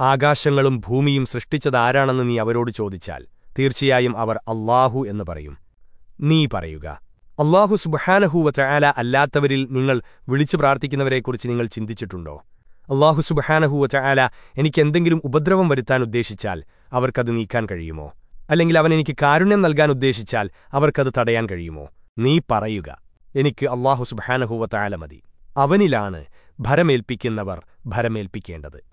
ആകാശങ്ങളും ഭൂമിയും സൃഷ്ടിച്ചതാരാണെന്ന് നീ അവരോട് ചോദിച്ചാൽ തീർച്ചയായും അവർ അല്ലാഹു എന്ന് പറയും. നീ പറയുക അള്ളാഹു സുബഹാനഹൂവ ചായാല അല്ലാത്തവരിൽ നിങ്ങൾ വിളിച്ചു പ്രാർത്ഥിക്കുന്നവരെക്കുറിച്ച് നിങ്ങൾ ചിന്തിച്ചിട്ടുണ്ടോ? അള്ളാഹു സുബഹാനഹൂവ ചായാല എനിക്കെന്തെങ്കിലും ഉപദ്രവം വരുത്താൻ ഉദ്ദേശിച്ചാൽ അവർക്കത് നീക്കാൻ കഴിയുമോ? അല്ലെങ്കിൽ അവൻ എനിക്ക് കാരുണ്യം നൽകാൻ ഉദ്ദേശിച്ചാൽ അവർക്കത് തടയാൻ കഴിയുമോ? നീ പറയുക എനിക്ക് അള്ളാഹു സുബഹാനഹൂവ ചായാല മതി. അവനിലാണ് ഭരമേൽപ്പിക്കുന്നവർ ഭരമേൽപ്പിക്കേണ്ടത്.